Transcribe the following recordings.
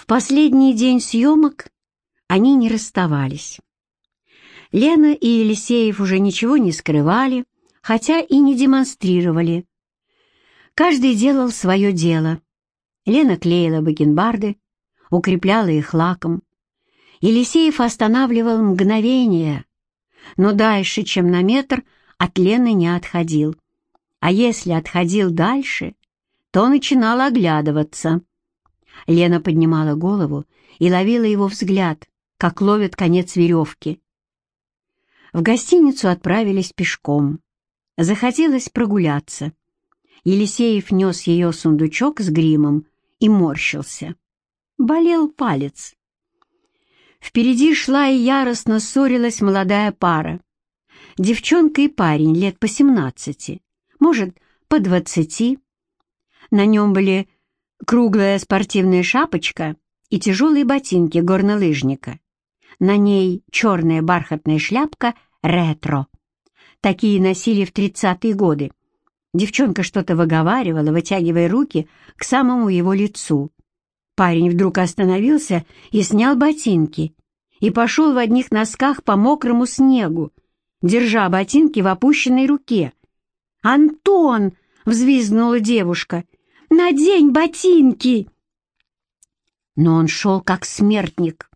В последний день съемок они не расставались. Лена и Елисеев уже ничего не скрывали, хотя и не демонстрировали. Каждый делал свое дело. Лена клеила бакенбарды, укрепляла их лаком. Елисеев останавливал мгновение, но дальше, чем на метр, от Лены не отходил. А если отходил дальше, то начинал оглядываться. Лена поднимала голову и ловила его взгляд, как ловит конец веревки. В гостиницу отправились пешком. Захотелось прогуляться. Елисеев нес ее сундучок с гримом и морщился. Болел палец. Впереди шла и яростно ссорилась молодая пара. Девчонка и парень лет по семнадцати, может, по двадцати. На нем были круглая спортивная шапочка и тяжелые ботинки горнолыжника. На ней черная бархатная шляпка ретро. Такие носили в тридцатые годы. Девчонка что-то выговаривала, вытягивая руки к самому его лицу. Парень вдруг остановился и снял ботинки и пошел в одних носках по мокрому снегу, держа ботинки в опущенной руке. «Антон!» — взвизгнула девушка. «Надень ботинки!» Но он шел как смертник.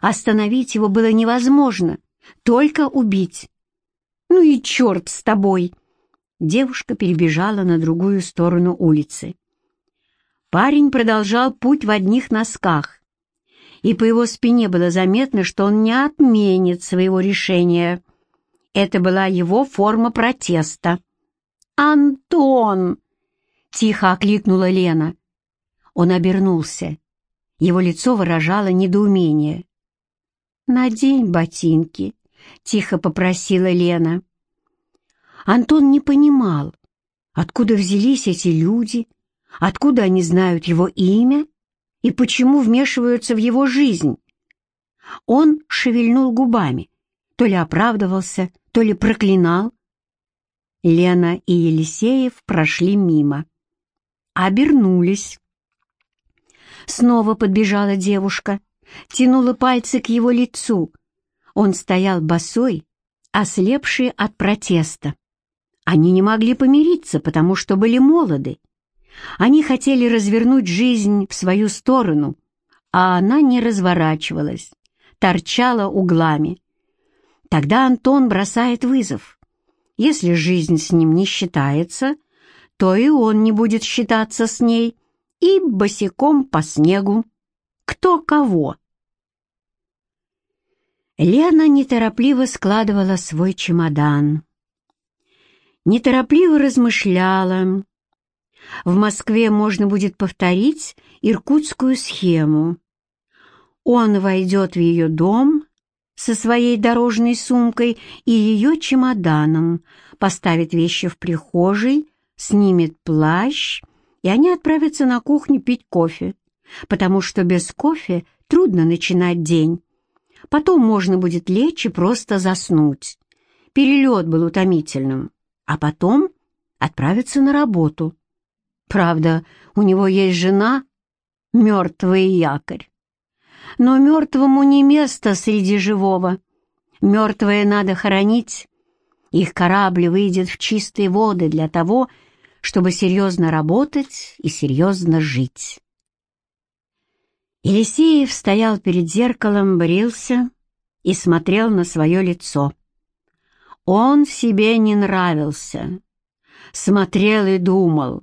Остановить его было невозможно, только убить. «Ну и черт с тобой!» Девушка перебежала на другую сторону улицы. Парень продолжал путь в одних носках, и по его спине было заметно, что он не отменит своего решения. Это была его форма протеста. «Антон!» — тихо окликнула Лена. Он обернулся. Его лицо выражало недоумение. «Надень ботинки», — тихо попросила Лена. Антон не понимал, откуда взялись эти люди, откуда они знают его имя и почему вмешиваются в его жизнь. Он шевельнул губами, то ли оправдывался, то ли проклинал. Лена и Елисеев прошли мимо. Обернулись. Снова подбежала девушка, тянула пальцы к его лицу. Он стоял босой, ослепший от протеста. Они не могли помириться, потому что были молоды. Они хотели развернуть жизнь в свою сторону, а она не разворачивалась, торчала углами. Тогда Антон бросает вызов. Если жизнь с ним не считается, то и он не будет считаться с ней, и босиком по снегу. Кто кого? Лена неторопливо складывала свой чемодан. Неторопливо размышляла. В Москве можно будет повторить иркутскую схему. Он войдет в ее дом со своей дорожной сумкой и ее чемоданом, поставит вещи в прихожей, снимет плащ, и они отправятся на кухню пить кофе, потому что без кофе трудно начинать день. Потом можно будет лечь и просто заснуть. Перелет был утомительным а потом отправиться на работу. Правда, у него есть жена, мертвый якорь. Но мертвому не место среди живого. Мертвое надо хоронить. Их корабль выйдет в чистые воды для того, чтобы серьезно работать и серьезно жить. Елисеев стоял перед зеркалом, брился и смотрел на свое лицо. Он себе не нравился. Смотрел и думал,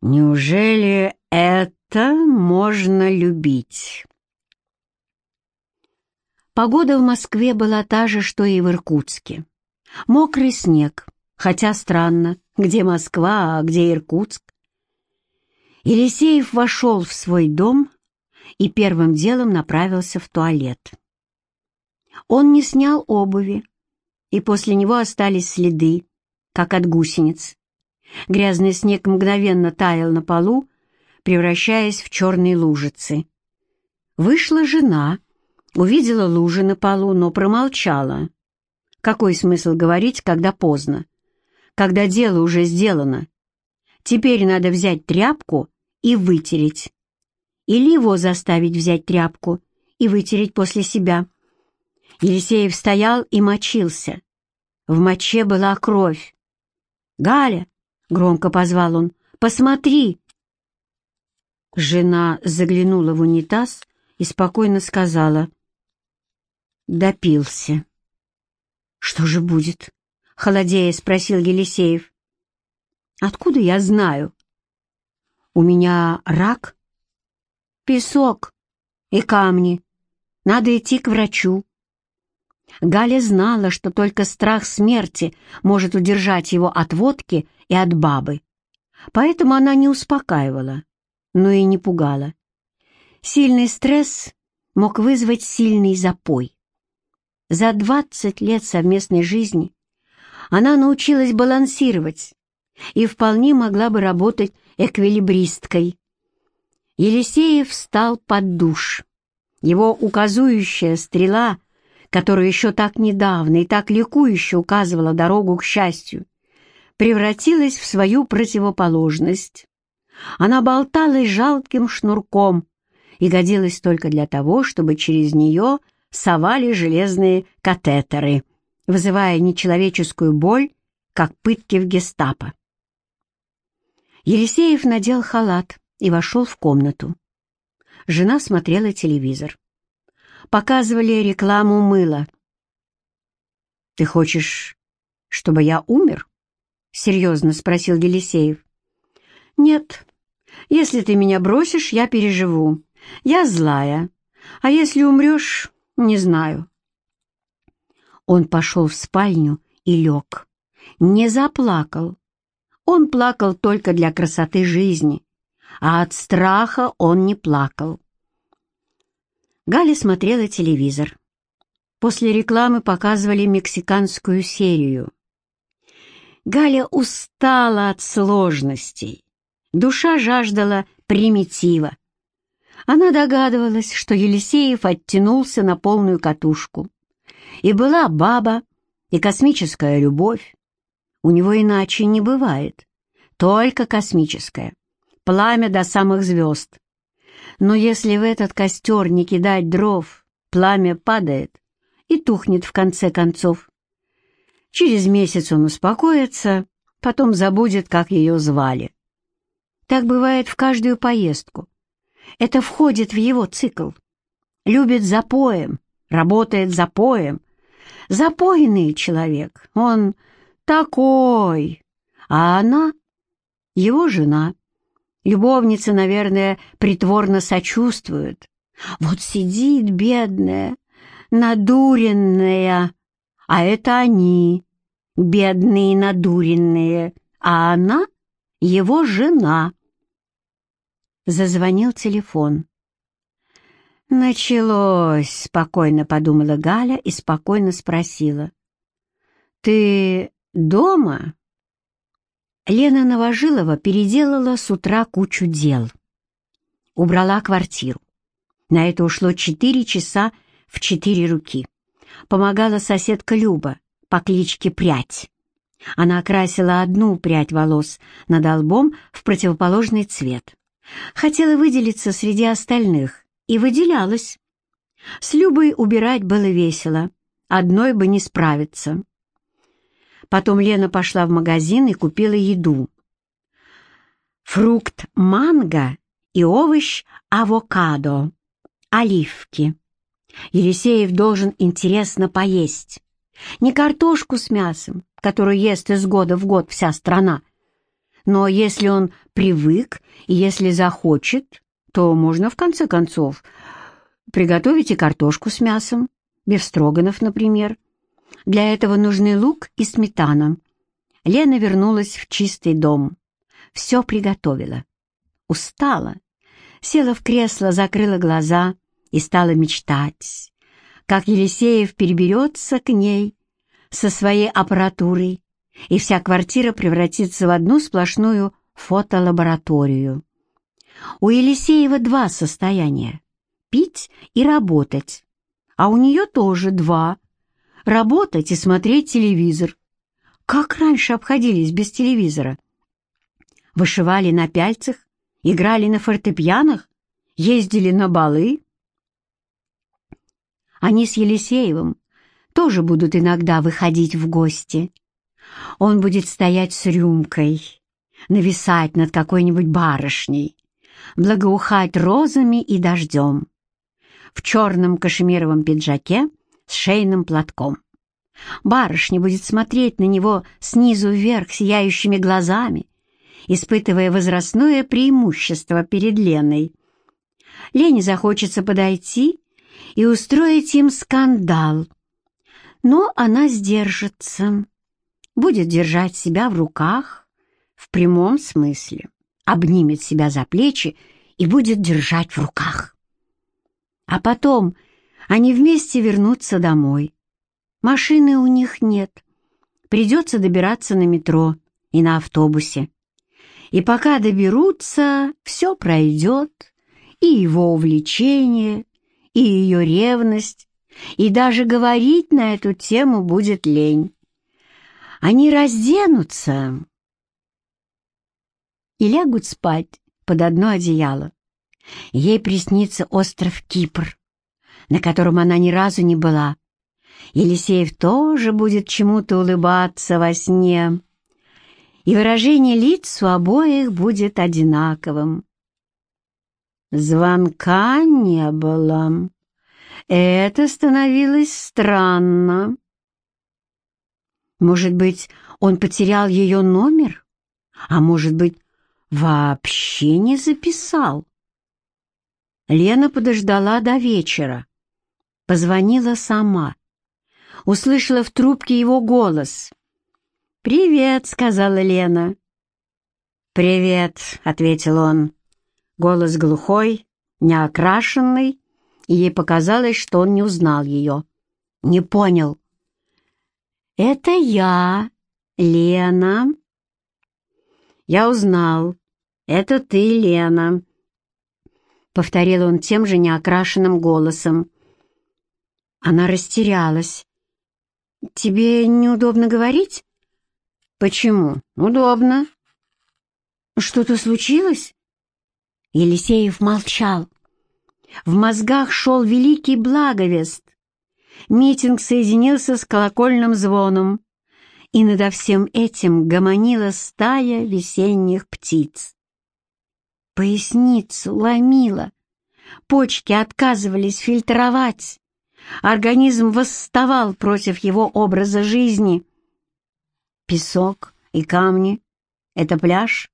неужели это можно любить? Погода в Москве была та же, что и в Иркутске. Мокрый снег, хотя странно, где Москва, а где Иркутск. Елисеев вошел в свой дом и первым делом направился в туалет. Он не снял обуви, и после него остались следы, как от гусениц. Грязный снег мгновенно таял на полу, превращаясь в черные лужицы. Вышла жена, увидела лужи на полу, но промолчала. Какой смысл говорить, когда поздно? Когда дело уже сделано. Теперь надо взять тряпку и вытереть. или его заставить взять тряпку и вытереть после себя. Елисеев стоял и мочился. В моче была кровь. «Галя!» — громко позвал он. «Посмотри!» Жена заглянула в унитаз и спокойно сказала. «Допился». «Что же будет?» — холодея спросил Елисеев. «Откуда я знаю?» «У меня рак?» «Песок и камни. Надо идти к врачу». Галя знала, что только страх смерти может удержать его от водки и от бабы. Поэтому она не успокаивала, но и не пугала. Сильный стресс мог вызвать сильный запой. За 20 лет совместной жизни она научилась балансировать и вполне могла бы работать эквилибристкой. Елисеев встал под душ. Его указующая стрела, которая еще так недавно и так ликующе указывала дорогу к счастью, превратилась в свою противоположность. Она болталась жалким шнурком и годилась только для того, чтобы через нее совали железные катетеры, вызывая нечеловеческую боль, как пытки в гестапо. Елисеев надел халат и вошел в комнату. Жена смотрела телевизор. Показывали рекламу мыла. «Ты хочешь, чтобы я умер?» — серьезно спросил Елисеев. «Нет. Если ты меня бросишь, я переживу. Я злая. А если умрешь, не знаю». Он пошел в спальню и лег. Не заплакал. Он плакал только для красоты жизни, а от страха он не плакал. Галя смотрела телевизор. После рекламы показывали мексиканскую серию. Галя устала от сложностей. Душа жаждала примитива. Она догадывалась, что Елисеев оттянулся на полную катушку. И была баба, и космическая любовь. У него иначе не бывает. Только космическая. Пламя до самых звезд. Но если в этот костер не кидать дров, пламя падает и тухнет в конце концов. Через месяц он успокоится, потом забудет, как ее звали. Так бывает в каждую поездку. Это входит в его цикл. Любит запоем, работает запоем. Запойный человек, он такой, а она — его жена. Любовница, наверное, притворно сочувствует. Вот сидит бедная, надуренная, а это они, бедные надуренные, а она — его жена. Зазвонил телефон. «Началось», — спокойно подумала Галя и спокойно спросила. «Ты дома?» Лена Новожилова переделала с утра кучу дел. Убрала квартиру. На это ушло четыре часа в четыре руки. Помогала соседка Люба по кличке Прядь. Она окрасила одну прядь волос над лбом в противоположный цвет. Хотела выделиться среди остальных и выделялась. С Любой убирать было весело, одной бы не справиться. Потом Лена пошла в магазин и купила еду. Фрукт манго и овощ авокадо, оливки. Елисеев должен интересно поесть. Не картошку с мясом, которую ест из года в год вся страна, но если он привык и если захочет, то можно в конце концов приготовить и картошку с мясом, бефстроганов, например. Для этого нужны лук и сметана. Лена вернулась в чистый дом. Все приготовила. Устала. Села в кресло, закрыла глаза и стала мечтать, как Елисеев переберется к ней со своей аппаратурой и вся квартира превратится в одну сплошную фотолабораторию. У Елисеева два состояния — пить и работать, а у нее тоже два — работать и смотреть телевизор. Как раньше обходились без телевизора? Вышивали на пяльцах, играли на фортепианах ездили на балы. Они с Елисеевым тоже будут иногда выходить в гости. Он будет стоять с рюмкой, нависать над какой-нибудь барышней, благоухать розами и дождем, в черном кашемировом пиджаке с шейным платком. Барышня будет смотреть на него снизу вверх сияющими глазами, испытывая возрастное преимущество перед Леной. Лене захочется подойти и устроить им скандал, но она сдержится, будет держать себя в руках в прямом смысле, обнимет себя за плечи и будет держать в руках. А потом они вместе вернутся домой. Машины у них нет. Придется добираться на метро и на автобусе. И пока доберутся, все пройдет, и его увлечение, и ее ревность, и даже говорить на эту тему будет лень. Они разденутся и лягут спать под одно одеяло. Ей приснится остров Кипр, на котором она ни разу не была. Елисеев тоже будет чему-то улыбаться во сне, и выражение лиц у обоих будет одинаковым. Звонка не было. Это становилось странно. Может быть, он потерял ее номер? А может быть, вообще не записал? Лена подождала до вечера. Позвонила сама. Услышала в трубке его голос. «Привет», — сказала Лена. «Привет», — ответил он. Голос глухой, неокрашенный, и ей показалось, что он не узнал ее. Не понял. «Это я, Лена». «Я узнал. Это ты, Лена», — повторил он тем же неокрашенным голосом. Она растерялась. «Тебе неудобно говорить?» «Почему? Удобно». «Что-то случилось?» Елисеев молчал. В мозгах шел великий благовест. Митинг соединился с колокольным звоном, и надо всем этим гомонила стая весенних птиц. Поясницу ломило, почки отказывались фильтровать, организм восставал против его образа жизни. Песок и камни — это пляж?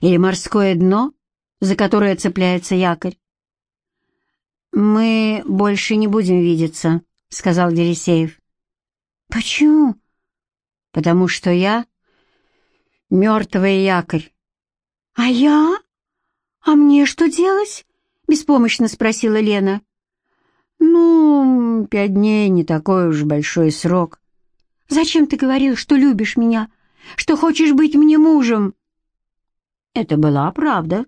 Или морское дно, за которое цепляется якорь? «Мы больше не будем видеться», — сказал Дересеев. «Почему?» «Потому что я мертвый якорь». «А я? А мне что делать?» — беспомощно спросила Лена. «Ну, пять дней — не такой уж большой срок. Зачем ты говорил, что любишь меня, что хочешь быть мне мужем?» Это была правда.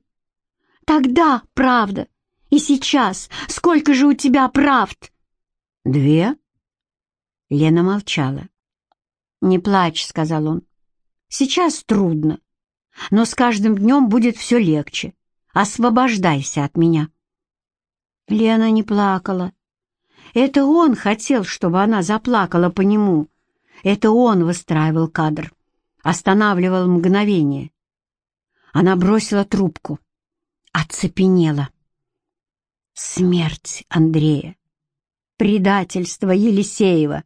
«Тогда правда. И сейчас. Сколько же у тебя правд?» «Две?» Лена молчала. «Не плачь», — сказал он. «Сейчас трудно, но с каждым днем будет все легче. Освобождайся от меня». Лена не плакала. Это он хотел, чтобы она заплакала по нему. Это он выстраивал кадр, останавливал мгновение. Она бросила трубку, оцепенела. Смерть Андрея, предательство Елисеева.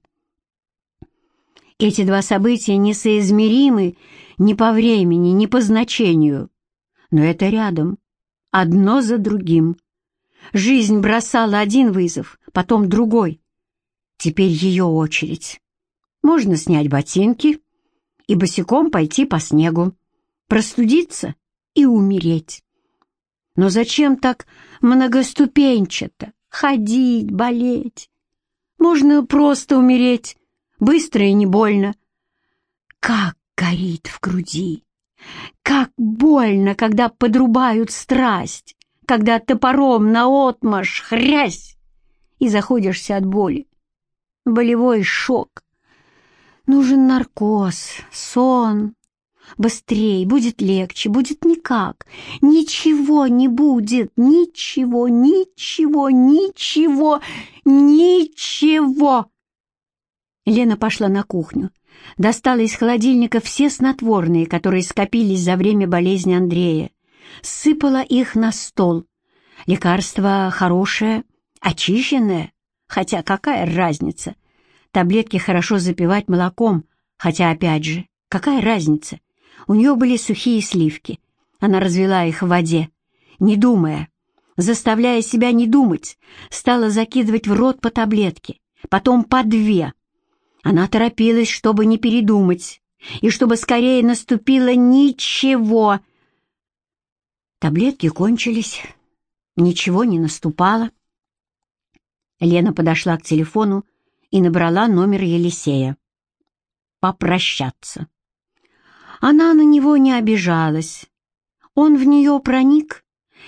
Эти два события несоизмеримы ни по времени, ни по значению, но это рядом, одно за другим. Жизнь бросала один вызов, потом другой. Теперь ее очередь. Можно снять ботинки и босиком пойти по снегу, простудиться и умереть. Но зачем так многоступенчато ходить, болеть? Можно просто умереть, быстро и не больно. Как горит в груди! Как больно, когда подрубают страсть, когда топором наотмашь хрясь и заходишься от боли. Болевой шок. Нужен наркоз, сон, Быстрей, будет легче, будет никак. Ничего не будет, ничего, ничего, ничего, ничего. Лена пошла на кухню, достала из холодильника все снотворные, которые скопились за время болезни Андрея, сыпала их на стол. Лекарство хорошее, очищенное, хотя какая разница? Таблетки хорошо запивать молоком, хотя опять же, какая разница? У нее были сухие сливки. Она развела их в воде, не думая, заставляя себя не думать, стала закидывать в рот по таблетке, потом по две. Она торопилась, чтобы не передумать, и чтобы скорее наступило ничего. Таблетки кончились, ничего не наступало. Лена подошла к телефону и набрала номер Елисея. Попрощаться. Она на него не обижалась. Он в нее проник,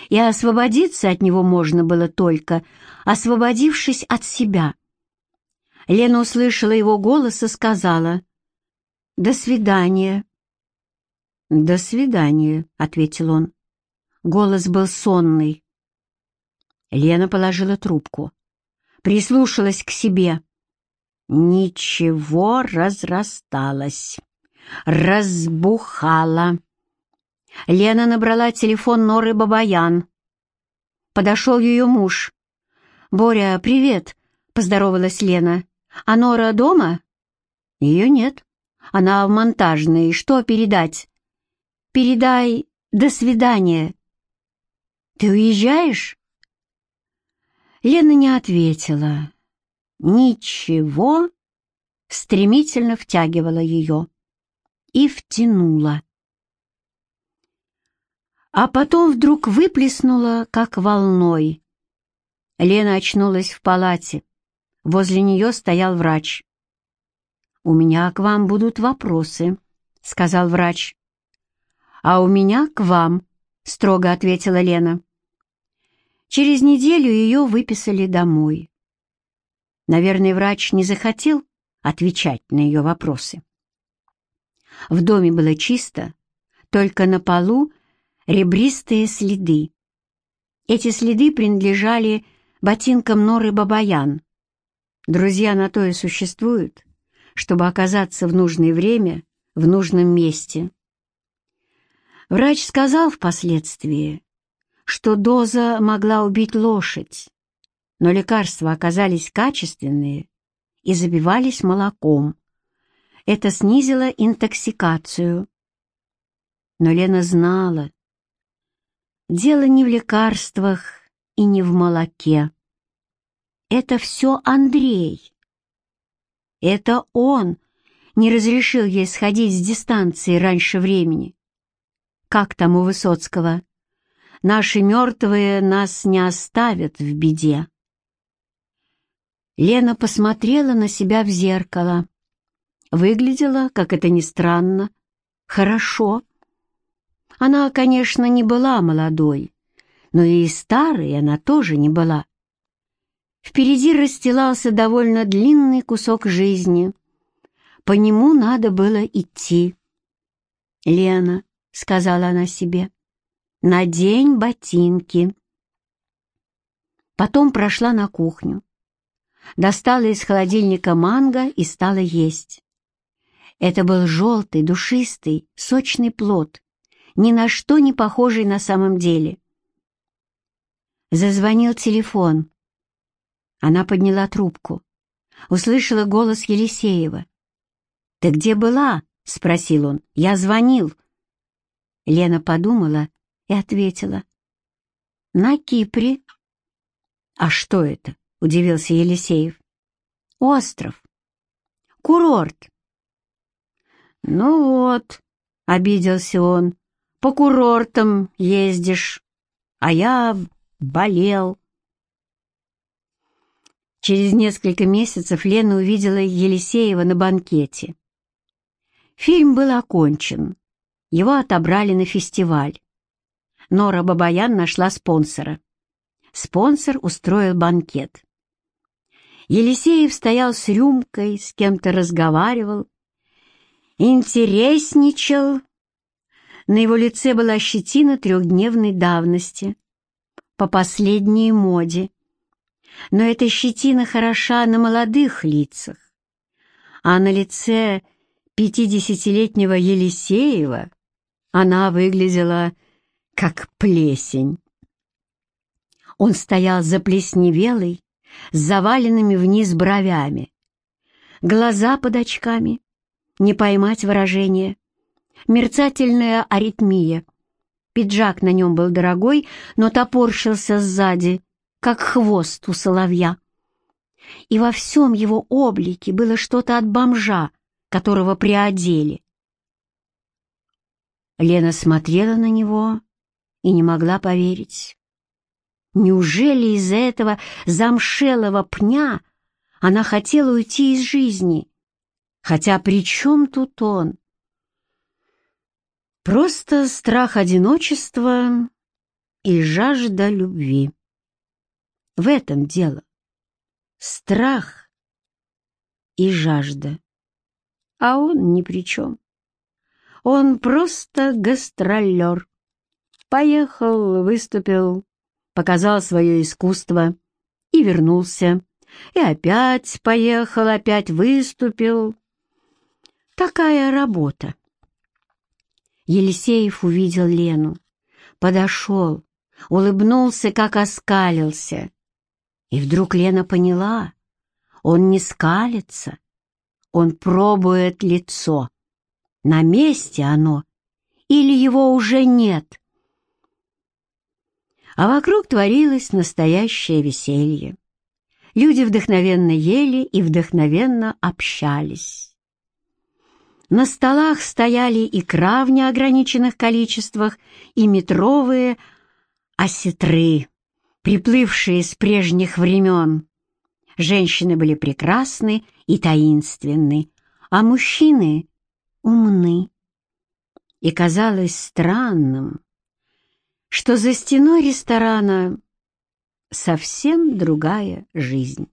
и освободиться от него можно было только, освободившись от себя. Лена услышала его голос и сказала «До свидания». «До свидания», — ответил он. Голос был сонный. Лена положила трубку, прислушалась к себе. Ничего разрасталось, разбухало. Лена набрала телефон Норы Бабаян. Подошел ее муж. «Боря, привет!» — поздоровалась Лена. «А Нора дома?» «Ее нет. Она в монтажной. Что передать?» «Передай «до свидания». «Ты уезжаешь?» Лена не ответила. Ничего стремительно втягивала ее и втянула. А потом вдруг выплеснула, как волной. Лена очнулась в палате. Возле нее стоял врач. «У меня к вам будут вопросы», — сказал врач. «А у меня к вам», — строго ответила Лена. Через неделю ее выписали домой. Наверное, врач не захотел отвечать на ее вопросы. В доме было чисто, только на полу ребристые следы. Эти следы принадлежали ботинкам Норы Бабаян, Друзья на то и существуют, чтобы оказаться в нужное время в нужном месте. Врач сказал впоследствии, что доза могла убить лошадь, но лекарства оказались качественные и забивались молоком. Это снизило интоксикацию. Но Лена знала, дело не в лекарствах и не в молоке. Это все Андрей. Это он не разрешил ей сходить с дистанции раньше времени. Как там у Высоцкого? Наши мертвые нас не оставят в беде. Лена посмотрела на себя в зеркало. Выглядела, как это ни странно, хорошо. Она, конечно, не была молодой, но и старой она тоже не была. Впереди расстилался довольно длинный кусок жизни. По нему надо было идти. «Лена», — сказала она себе, — «надень ботинки». Потом прошла на кухню, достала из холодильника манго и стала есть. Это был желтый, душистый, сочный плод, ни на что не похожий на самом деле. Зазвонил телефон. Она подняла трубку. Услышала голос Елисеева. «Ты где была?» — спросил он. «Я звонил». Лена подумала и ответила. «На Кипре». «А что это?» — удивился Елисеев. «Остров. Курорт». «Ну вот», — обиделся он, — «по курортам ездишь, а я болел». Через несколько месяцев Лена увидела Елисеева на банкете. Фильм был окончен. Его отобрали на фестиваль. Нора Бабаян нашла спонсора. Спонсор устроил банкет. Елисеев стоял с рюмкой, с кем-то разговаривал, интересничал, На его лице была щетина трехдневной давности, по последней моде. Но эта щетина хороша на молодых лицах, а на лице пятидесятилетнего Елисеева она выглядела как плесень. Он стоял заплесневелый, с заваленными вниз бровями. Глаза под очками, не поймать выражение. Мерцательная аритмия. Пиджак на нем был дорогой, но топорщился сзади, как хвост у соловья. И во всем его облике было что-то от бомжа, которого приодели. Лена смотрела на него и не могла поверить. Неужели из-за этого замшелого пня она хотела уйти из жизни? Хотя при чем тут он? Просто страх одиночества и жажда любви. В этом дело. Страх и жажда. А он ни при чем. Он просто гастролер. Поехал, выступил, показал свое искусство и вернулся. И опять поехал, опять выступил. Такая работа. Елисеев увидел Лену, подошел, улыбнулся, как оскалился. И вдруг Лена поняла, он не скалится, он пробует лицо. На месте оно или его уже нет? А вокруг творилось настоящее веселье. Люди вдохновенно ели и вдохновенно общались. На столах стояли икра в неограниченных количествах и метровые осетры, приплывшие с прежних времен. Женщины были прекрасны и таинственны, а мужчины — умны. И казалось странным, что за стеной ресторана совсем другая жизнь.